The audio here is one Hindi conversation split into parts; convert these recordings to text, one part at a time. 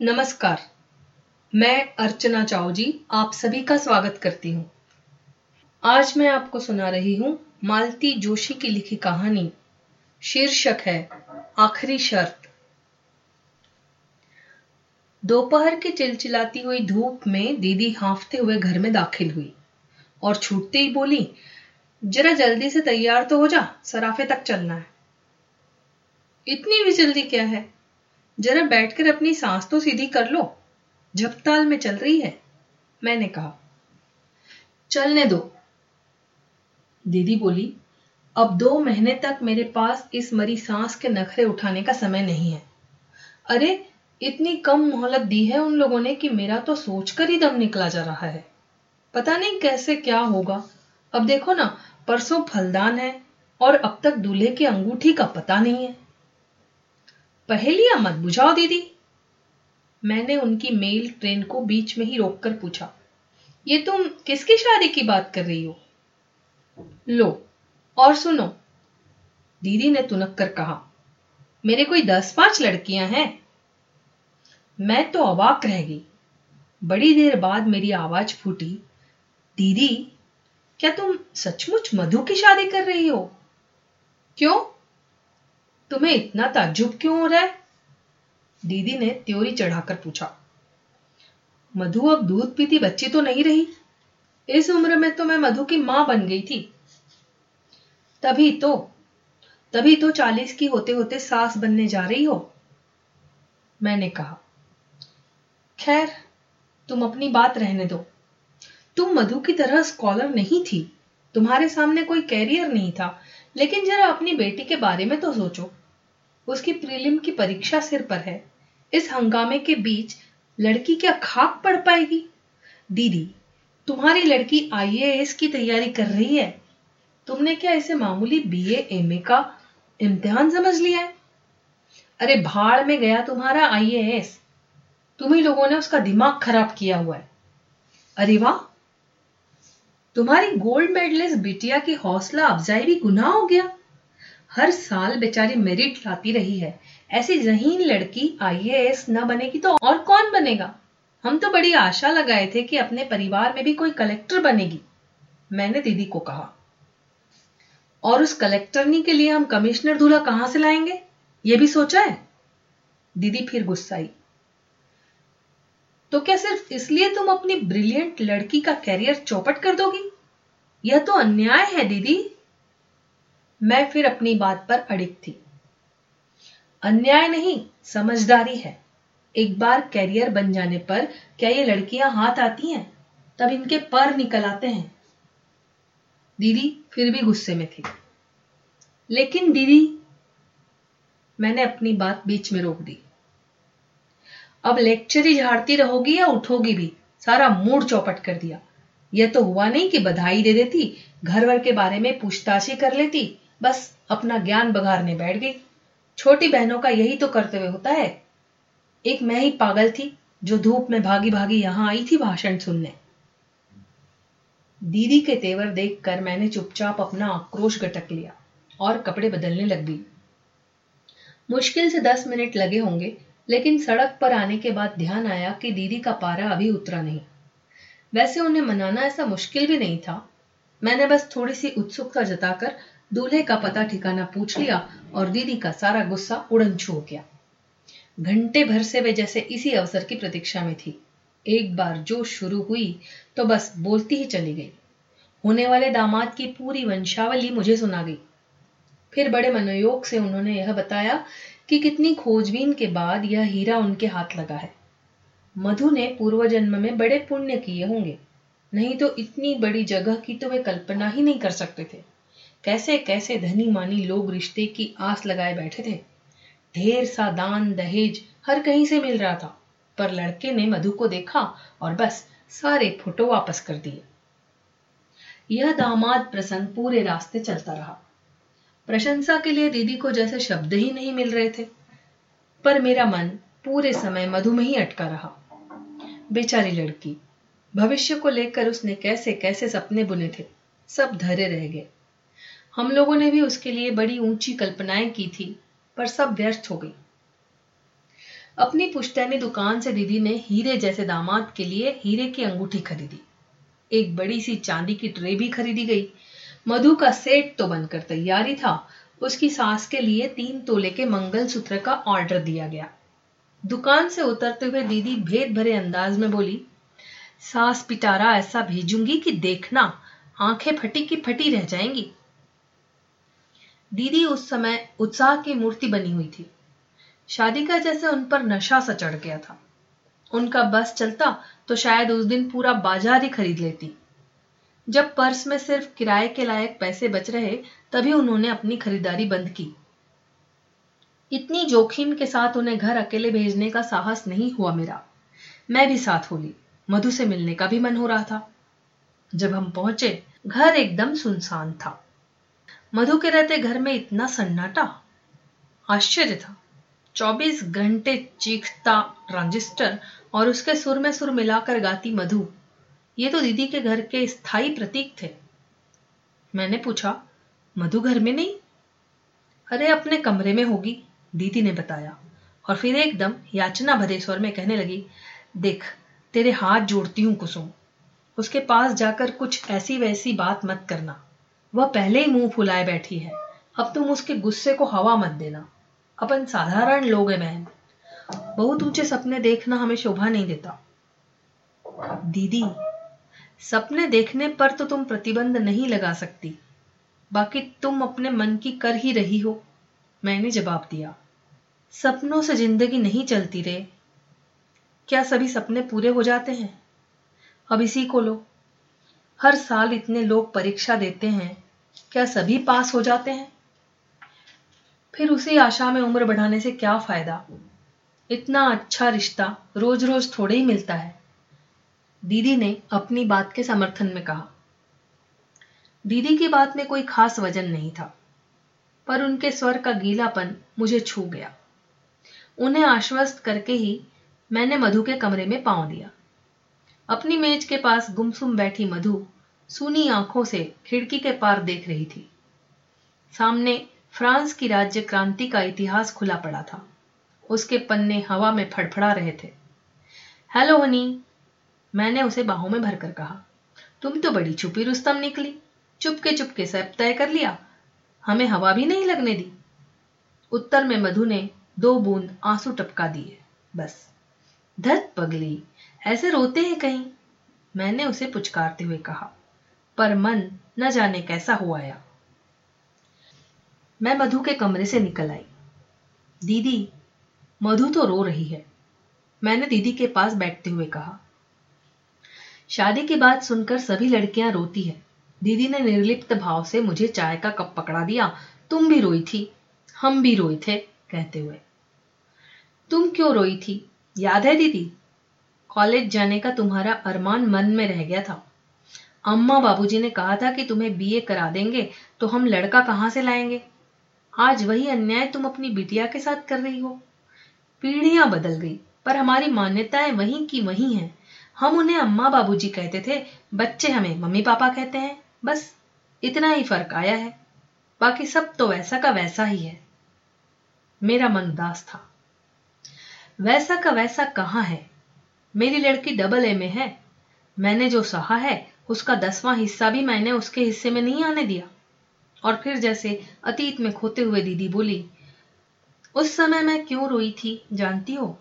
नमस्कार। मैं अर्चना चाओ जी आप सभी का स्वागत करती हूँ। आज मैं आपको सुना रही हूँ मालती जोशी की लिखी कहानी। शीर्षक है, आखिरी शर्त। दोपहर की चिलचिलाती हुई धूप में दीदी हाफते हुए घर में दाखिल हुई और छूटते ही बोली, जरा जल्दी से तैयार तो हो जा, सराफे तक चलना है। इतनी भी जल्दी क्या है? जरा बैठकर अपनी सांस तो सीधी कर लो। झपताल में चल रही है, मैंने कहा, चलने दो। दीदी बोली, अब दो महीने तक मेरे पास इस मरी सांस के नखरे उठाने का समय नहीं है। अरे, इतनी कम मोहलत दी है उन लोगों ने कि मेरा तो सोचकर ही दम निकला जा रहा है। पता नहीं कैसे क्या होगा। अब देखो ना, परसों फलदान है और अब तक दूल्हे की अंगूठी का पता नहीं है। पहेलियाँ मत बुझाओ, दीदी। मैंने उनकी मेल ट्रेन को बीच में ही रोककर पूछा, ये तुम किसकी शादी की बात कर रही हो? लो, और सुनो। दीदी ने तुनक कर कहा, मेरे कोई दस पाँच लड़कियाँ हैं। मैं तो अवाक रह गई। बड़ी देर बाद मेरी आवाज़ फूटी, दीदी, क्या तुम सचमुच मधु की शादी कर रही हो? क्यों? तुम्हें इतना ताज्जुब क्यों हो रहा है? दीदी ने त्योरी चढ़ाकर पूछा। मधु अब दूध पीती बच्ची तो नहीं रही। इस उम्र में तो मैं मधु की माँ बन गई थी। तभी तो तभी तो चालीस की होते होते सास बनने जा रही हो, मैंने कहा। खैर, तुम अपनी बात रहने दो। तुम मधु की तरह स्कॉलर नहीं थी। तुम्हारे सामने कोई कैरियर नहीं था। लेकिन जरा अपनी बेटी के बारे में तो सोचो। उसकी प्रीलिम की परीक्षा सिर पर है। इस हंगामे के बीच लड़की क्या खाक पड़ पाएगी? दीदी, तुम्हारी लड़की आईएएस की तैयारी कर रही है। तुमने क्या इसे मामूली बीए एमए का इम्तिहान समझ लिया है? अरे, भाड़ में गया तुम्हारा आईएएस तुम ही लोगों ने उसका दिमाग खराब किया हुआ है। अरे वाह! तुम्हारी गोल्ड मेडलिस्ट बिटिया की हौसला अफजाई भी गुनाह हो गया। हर साल बेचारी मेरिट लाती रही है। ऐसी जहीन लड़की आईएएस न बनेगी तो और कौन बनेगा? हम तो बड़ी आशा लगाए थे कि अपने परिवार में भी कोई कलेक्टर बनेगी, मैंने दीदी को कहा। और उस कलेक्टरनी के लिए हम कमिश्नर दूल्हा कहाँ से लाएँगे? ये भी सोचा है? दीदी फिर गुस्साई। तो क्या सिर्फ़ इसलिए तुम अपनी ब्रिलियंट लड़की का कैरियर चौपट कर दोगी? यह तो अन्याय है, दीदी। मैं फिर अपनी बात पर अड़िग थी। अन्याय नहीं, समझदारी है। एक बार कैरियर बन जाने पर क्या ये लड़कियाँ हाथ आती हैं? तब इनके पर निकल आते हैं। दीदी फिर भी गुस्से में थी। लेकिन दीदी, मैंने अपनी बात बीच में रोक दी। अब लेक्चर ही झाड़ती रहोगी या उठोगी भी? सारा मूड चौपट कर दिया। यह तो हुआ नहीं कि बधाई दे देती घर वर के बारे में पूछताछ ही कर लेती, बस अपना ज्ञान बघारने बैठ गई। छोटी बहनों का यही तो कर्तव्य होता है। एक मैं ही पागल थी, जो धूप में भागी भागी यहाँ आई थी भाषण सुनने। दीदी के तेवर देखकर मैंने चुपचाप अपना आक्रोश गटक लिया और कपड़े बदलने लग गई। मुश्किल से दस मिनट लगे होंगे लेकिन सड़क पर आने के बाद ध्यान आया कि दीदी का पारा अभी उतरा नहीं। वैसे उन्हें मनाना ऐसा मुश्किल भी नहीं था। मैंने बस थोड़ी सी उत्सुकता जताकर दूल्हे का पता ठिकाना पूछ लिया और दीदी का सारा गुस्सा उड़न छू गया। घंटे भर से वे जैसे इसी अवसर की प्रतीक्षा में थी। एक बार जो शुरू हुई तो बस बोलती ही चली गई। होने वाले दामाद की पूरी वंशावली मुझे सुना गई। फिर बड़े मनोयोग से उन्होंने यह बताया कि कितनी खोजबीन के बाद यह हीरा उनके हाथ लगा है। मधु ने पूर्व जन्म में बड़े पुण्य किए होंगे, नहीं तो इतनी बड़ी जगह की तो वे कल्पना ही नहीं कर सकते थे। कैसे कैसे धनी मानी लोग रिश्ते की आस लगाए बैठे थे। ढेर सा दान, दहेज, हर कहीं से मिल रहा था, पर लड़के ने मधु को देखा और बस सारे फ़ोटो वापस कर दिए। यह दामाद प्रसंग पूरे रास्ते चलता रहा। प्रशंसा के लिए दीदी को जैसे शब्द ही नहीं मिल रहे थे। पर मेरा मन पूरे समय मधु में ही अटका रहा। बेचारी लड़की, भविष्य को लेकर उसने कैसे कैसे सपने बुने थे, सब धरे रह गए। हम लोगों ने भी उसके लिए बड़ी ऊँची कल्पनाएँ की थी, पर सब व्यर्थ हो गई। अपनी पुश्तैनी दुकान से दीदी ने हीरे जैसे दामाद के लिए हीरे की अंगूठी खरीदी। एक बड़ी सी चांदी की ट्रे भी खरीदी गई मधु का सेट तो बनकर तैयारी था। उसकी सास के लिए तीन तोले के मंगल सूत्र का ऑर्डर दिया गया। दुकान से उतरते हुए दीदी भेद भरे अंदाज में बोली, सास पिटारा, ऐसा भेजूँगी कि देखना, आँखें फटी की फटी रह जाएँगी। दीदी उस समय उत्साह की मूर्ति बनी हुई थी। शादी का जैसे उन पर नशा सा चढ़ गया था। उनका बस चलता तो शायद उस दिन पूरा बाज़ार ही खरीद लेती। जब पर्स में सिर्फ़ किराए के लायक पैसे बच रहे, तभी उन्होंने अपनी खरीदारी बंद की। इतनी जोखिम के साथ उन्हें घर अकेले भेजने का साहस नहीं हुआ मेरा। मैं भी साथ हो ली मधु से मिलने का भी मन हो रहा था। जब हम पहुँचे, घर एकदम सुनसान था। मधु के रहते घर में इतना सन्नाटा, आश्चर्य था। 24 घंटे चीखता ट्रांजिस्टर और उसके सुर में सुर मिलाकर गाती मधु। ये तो दीदी के घर के स्थायी प्रतीक थे। मैंने पूछा, मधु घर में नहीं? अरे, अपने कमरे में होगी, दीदी ने बताया। और फिर एकदम याचना भरे स्वर में कहने लगी, देख, तेरे हाथ जोड़ती हूँ कुसुम। उसके पास जाकर कुछ ऐसी वैसी बात मत करना। वह पहले ही मुँह फुलाए बैठी है। अब तुम उसके गुस्से को हवा मत देना। अपन साधारण लोग हैं, बहन। बहुत ऊँचे सपने देखना हमें शोभा नहीं देता। दीदी सपने देखने पर तो तुम प्रतिबंध नहीं लगा सकती। बाकी तुम अपने मन की कर ही रही हो, मैंने जवाब दिया। सपनों से ज़िंदगी नहीं चलती रे। क्या सभी सपने पूरे हो जाते हैं? अब इसी को लो। हर साल इतने लोग परीक्षा देते हैं, क्या सभी पास हो जाते हैं? फिर उसी आशा में उम्र बढ़ाने से क्या फ़ायदा? इतना अच्छा रिश्ता रोज रोज थोड़े ही मिलता है। दीदी ने अपनी बात के समर्थन में कहा। दीदी की बात में कोई खास वज़न नहीं था, पर उनके स्वर का गीलापन मुझे छू गया। उन्हें आश्वस्त करके ही मैंने मधु के कमरे में पाँव दिया अपनी मेज के पास गुमसुम बैठी मधु सूनी आँखों से खिड़की के पार देख रही थी। सामने फ्रांस की राज्य क्रांति का इतिहास खुला पड़ा था। उसके पन्ने हवा में फड़फड़ा रहे थे। हेलो हनी मैंने उसे बाहों में भरकर कहा, तुम तो बड़ी छुपी रुस्तम निकली, चुपके चुपके सब तय कर लिया, हमें हवा भी नहीं लगने दी। उत्तर में मधु ने दो बूंद आँसू टपका दिए, बस। धत पगली, ऐसे रोते हैं कहीं? मैंने उसे पुचकारते हुए कहा, पर मन न जाने कैसा हो आया। मैं मधु के कमरे से निकल आई। दीदी, मधु तो रो रही है। मैंने दीदी के पास बैठते हुए कहा शादी की बात सुनकर सभी लड़कियाँ रोती है। दीदी ने निर्लिप्त भाव से मुझे चाय का कप पकड़ा दिया। तुम भी रोई थी। हम भी रोए थे, कहते हुए। तुम क्यों रोई थी? याद है दीदी? कॉलेज जाने का तुम्हारा अरमान मन में रह गया था। अम्मा बाबूजी ने कहा था कि तुम्हें बीए करा देंगे तो हम लड़का कहाँ से लाएँगे? आज वही अन्याय तुम अपनी बिटिया के साथ कर रही हो। पीढ़ियाँ बदल गई, पर हमारी मान्यताएँ वहीं की वहीं हैं। हम उन्हें अम्मा बाबूजी कहते थे, बच्चे हमें मम्मी पापा कहते हैं। बस, इतना ही फ़र्क आया है। बाकी सब तो वैसा का वैसा ही है। मेरा मन उदास था। वैसा का वैसा कहाँ है? मेरी लड़की डबल ए में है। मैंने जो सहा है, उसका दसवां हिस्सा भी मैंने उसके हिस्से में नहीं आने दिया। और फिर जैसे अतीत में खोते हुए दीदी बोली, उस समय मैं क्यों रोई थी, जानती हो?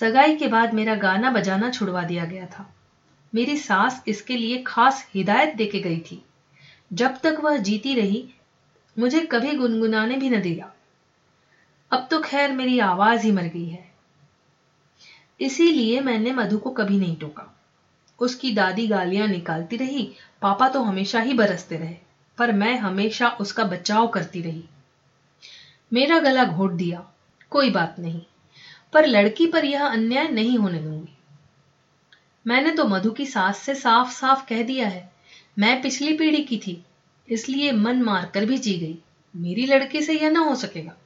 सगाई के बाद मेरा गाना बजाना छुड़वा दिया गया था। मेरी सास इसके लिए खास हिदायत देके गई थी। जब तक वह जीती रही, मुझे कभी गुनगुनाने भी न दिया। अब तो खैर मेरी आवाज़ ही मर गई है। इसीलिए मैंने मधु को कभी नहीं टोका। उसकी दादी गालियाँ निकालती रही, पापा तो हमेशा ही बरसते रहे, पर मैं हमेशा उसका बचाव करती रही। मेरा गला घोट दिया, कोई बात नहीं। पर लड़की पर यह अन्याय नहीं होने दूँगी। मैंने तो मधु की सास से साफ़ साफ़ कह दिया है, मैं पिछली पीढ़ी की थी, इसलिए मन मारकर भी जी गई। मेरी लड़की से यह ना हो सकेगा।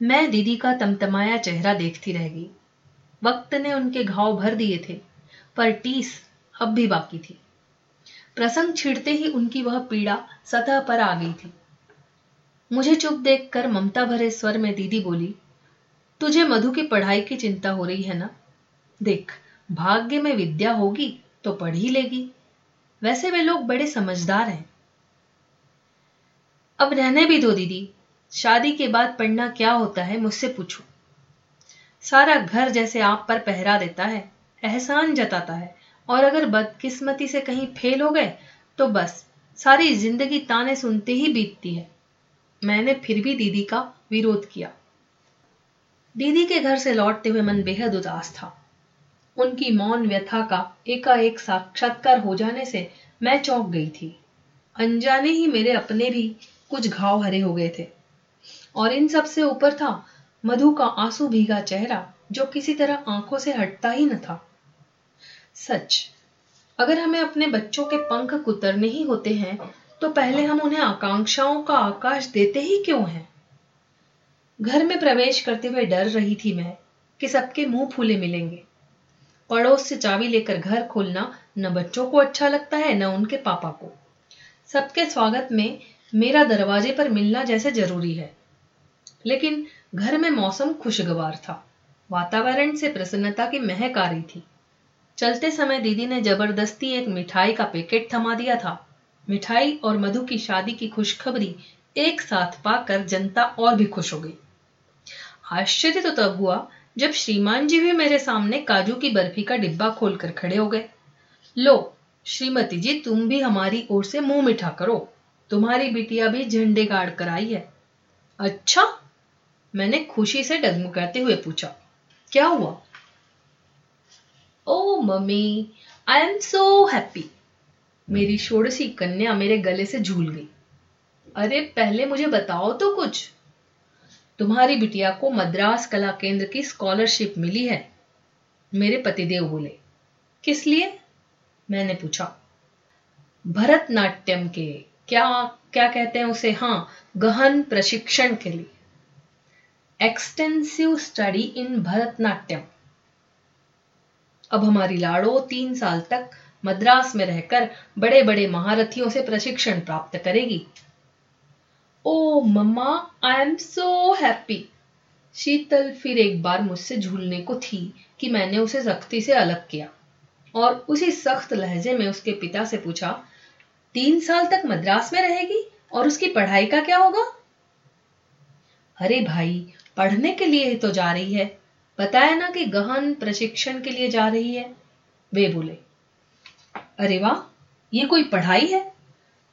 मैं दीदी का तमतमाया चेहरा देखती रह गई। वक्त ने उनके घाव भर दिए थे, पर टीस अब भी बाकी थी। प्रसंग छिड़ते ही उनकी वह पीड़ा सतह पर आ गई थी। मुझे चुप देखकर ममता भरे स्वर में दीदी बोली तुझे मधु की पढ़ाई की चिंता हो रही है ना? देख, भाग्य में विद्या होगी तो पढ़ ही लेगी। वैसे वे लोग बड़े समझदार हैं। अब रहने भी दो, दीदी। शादी के बाद पढ़ना क्या होता है मुझसे पूछो। सारा घर जैसे आप पर पहरा देता है, एहसान जताता है, और अगर बदकिस्मती से कहीं फेल हो गए तो बस, सारी ज़िंदगी ताने सुनते ही बीतती है। मैंने फिर भी दीदी का विरोध किया। दीदी के घर से लौटते हुए मन बेहद उदास था। उनकी मौन व्यथा का एकाएक साक्षात्कार हो जाने से मैं चौंक गई थी। अनजाने ही मेरे अपने भी कुछ घाव हरे हो गए थे। और इन सबसे ऊपर था मधु का आँसू भीगा चेहरा, जो किसी तरह आँखों से हटता ही न था। सच, अगर हमें अपने बच्चों के पंख कुतरने ही होते हैं तो पहले हम उन्हें आकांक्षाओं का आकाश देते ही क्यों हैं? घर में प्रवेश करते हुए डर रही थी मैं कि सबके मुँह फूले मिलेंगे। पड़ोस से चाबी लेकर घर खोलना न बच्चों को अच्छा लगता है, न उनके पापा को। सबके स्वागत में मेरा दरवाजे पर मिलना जैसे ज़रूरी है। लेकिन घर में मौसम खुशगवार था। वातावरण से प्रसन्नता की महक आ रही थी। चलते समय दीदी ने ज़बरदस्ती एक मिठाई का पैकेट थमा दिया था। मिठाई और मधु की शादी की खुशखबरी एक साथ पाकर जनता और भी खुश हो गई। आश्चर्य तो तब हुआ जब श्रीमान जी भी मेरे सामने काजू की बर्फ़ी का डिब्बा खोलकर खड़े हो गए। लो श्रीमती जी तुम भी हमारी ओर से मुँह मिठा करो। तुम्हारी बिटिया भी झंडे गाड़ कर आई है। अच्छा? मैंने खुशी से डगमगाते हुए पूछा। क्या हुआ? ओ mummy I am so happy मेरी षोड़शी कन्या मेरे गले से झूल गई। अरे, पहले मुझे बताओ तो कुछ। तुम्हारी बिटिया को मद्रास कला केंद्र की स्कॉलरशिप मिली है। मेरे पतिदेव बोले, किस लिए? मैंने पूछा, भरतनाट्यम के, क्या क्या कहते हैं उसे? हाँ गहन प्रशिक्षण के लिए. Extensive study in Bharatanatyam. अब हमारी लाड़ो तीन साल तक मद्रास में रहकर बड़े बड़े महारथियों से प्रशिक्षण प्राप्त करेगी। ओ मम्मा आई एम सो हैप्पी शीतल फिर एक बार मुझसे झूलने को थी कि मैंने उसे सख्ती से अलग किया। और उसी सख्त लहजे में उसके पिता से पूछा, तीन साल तक मद्रास में रहेगी और उसकी पढ़ाई का क्या होगा? अरे भाई, पढ़ने के लिए ही तो जा रही है। बताया ना कि गहन प्रशिक्षण के लिए जा रही है। वे बोले, अरे वाह, ये कोई पढ़ाई है?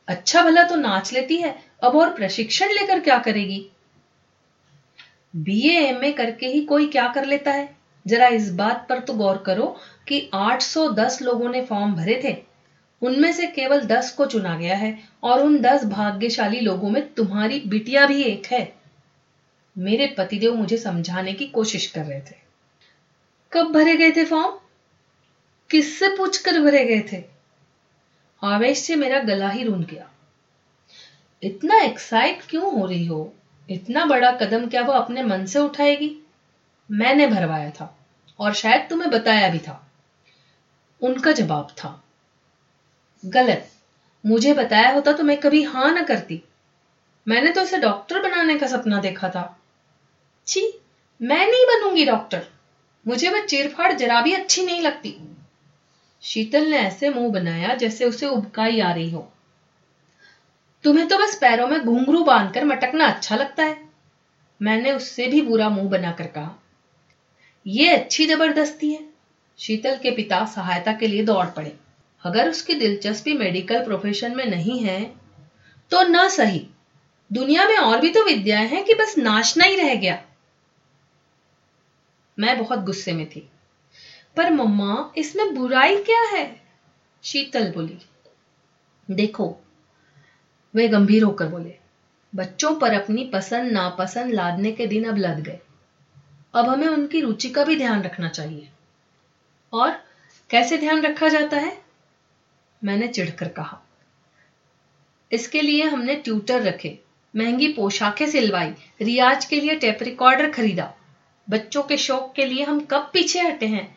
अच्छा भला तो नाच लेती है अब और प्रशिक्षण लेकर क्या करेगी? बीए एमए करके ही कोई क्या कर लेता है? जरा इस बात पर तो गौर करो कि 810 लोगों ने फॉर्म भरे थे। उनमें से केवल 10 को चुना गया है और उन 10 भाग्यशाली लोगों में तुम्हारी बिटिया भी एक है। मेरे पतिदेव मुझे समझाने की कोशिश कर रहे थे। कब भरे गए थे फॉर्म? किससे पूछकर भरे गए थे? आवेश से मेरा गला ही रून गया। इतना एक्साइट क्यों हो रही हो? इतना बड़ा कदम क्या वो अपने मन से उठाएगी? मैंने भरवाया था, और शायद तुम्हें बताया भी था। उनका जवाब था, गलत। मुझे बताया होता तो मैं कभी हाँ ना करती। मैंने तो उसे डॉक्टर बनाने का सपना देखा था। छी, मैं नहीं बनूँगी डॉक्टर मुझे वह चीरफाड़ जरा भी अच्छी नहीं लगती। शीतल ने ऐसे मुँह बनाया जैसे उसे उबकाई आ रही हो। तुम्हें तो बस पैरों में घुंघरू बांधकर मटकना अच्छा लगता है। मैंने उससे भी बुरा मुँह बनाकर कहा यह अच्छी ज़बरदस्ती है। शीतल के पिता सहायता के लिए दौड़ पड़े। अगर उसकी दिलचस्पी मेडिकल प्रोफेशन में नहीं है तो ना सही। दुनिया में और भी तो विद्याएँ हैं कि बस नाचना ही रह गया। मैं बहुत गुस्से में थी। पर मम्मा, इसमें बुराई क्या है? शीतल बोली। देखो वे गंभीर होकर बोले, बच्चों पर अपनी पसंद, नापसंद लादने के दिन अब लद गए। अब हमें उनकी रुचि का भी ध्यान रखना चाहिए। और कैसे ध्यान रखा जाता है? मैंने चिढ़कर कहा, इसके लिए हमने ट्यूटर रखे, महँगी पोशाकें सिलवाई, रियाज के लिए टेप रिकॉर्डर खरीदा। बच्चों के शौक के लिए हम कब पीछे हटे हैं,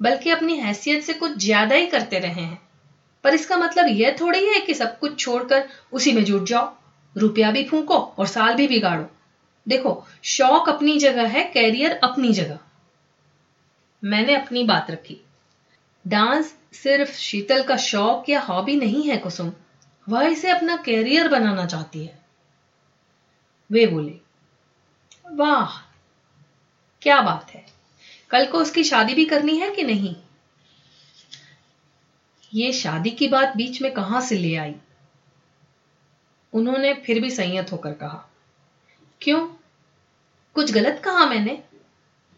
बल्कि अपनी हैसियत से कुछ ज़्यादा ही करते रहे हैं। पर इसका मतलब यह थोड़ी है कि सब कुछ छोड़कर उसी में जुट जाओ। रुपया भी फूको और साल भी बिगाड़ो। देखो, शौक अपनी जगह है, कैरियर अपनी जगह। मैंने अपनी बात रखी। डांस सिर्फ़ शीतल का शौक या हॉबी नहीं है, कुसुम। वह इसे अपना कैरियर बनाना चाहती है। वे बोले, वाह, क्या बात है। कल को उसकी शादी भी करनी है कि नहीं? ये शादी की बात बीच में कहाँ से ले आई? उन्होंने फिर भी संयत होकर कहा, क्यों? कुछ गलत कहा मैंने?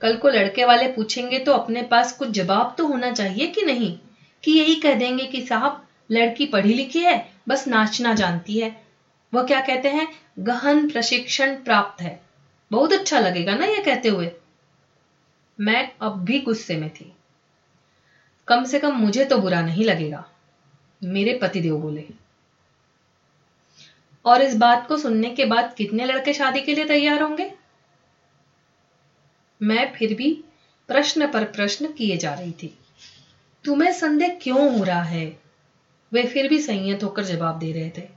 कल को लड़के वाले पूछेंगे तो अपने पास कुछ जवाब तो होना चाहिए कि नहीं? कि यही कह देंगे कि साहब, लड़की पढ़ी लिखी है, बस नाचना जानती है। वह क्या कहते हैं? गहन प्रशिक्षण प्राप्त है। बहुत अच्छा लगेगा ना यह कहते हुए। मैं अब भी गुस्से में थी। कम से कम मुझे तो बुरा नहीं लगेगा। मेरे पतिदेव बोले। और इस बात को सुनने के बाद कितने लड़के शादी के लिए तैयार होंगे? मैं फिर भी प्रश्न पर प्रश्न किए जा रही थी। तुम्हें संदेह क्यों हो रहा है? वे फिर भी संयत होकर जवाब दे रहे थे।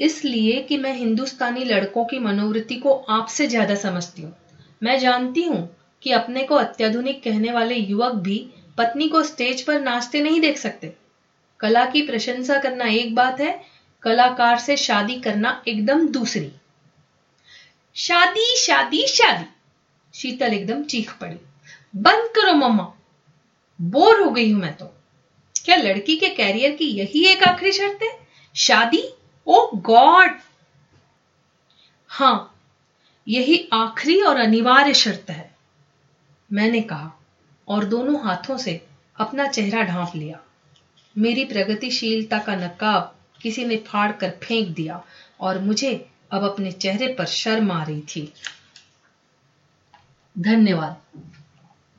इसलिए कि मैं हिंदुस्तानी लड़कों की मनोवृत्ति को आपसे ज़्यादा समझती हूँ। मैं जानती हूँ कि अपने को अत्याधुनिक कहने वाले युवक भी पत्नी को स्टेज पर नाचते नहीं देख सकते। कला की प्रशंसा करना एक बात है, कलाकार से शादी करना एकदम दूसरी। शादी शादी शादी। शीतल एकदम चीख पड़ी। बंद करो मम्मा। बोर हो गई हूँ मैं तो। क्या लड़की के कैरियर की यही एक आखिरी शर्त है? शादी? Oh God! हाँ, यही आखिरी और अनिवार्य शर्त है। मैंने कहा और दोनों हाथों से अपना चेहरा ढांप लिया। मेरी प्रगतिशीलता का नकाब किसी ने फाड़ कर फेंक दिया और मुझे अब अपने चेहरे पर शर्म आ रही थी। धन्यवाद।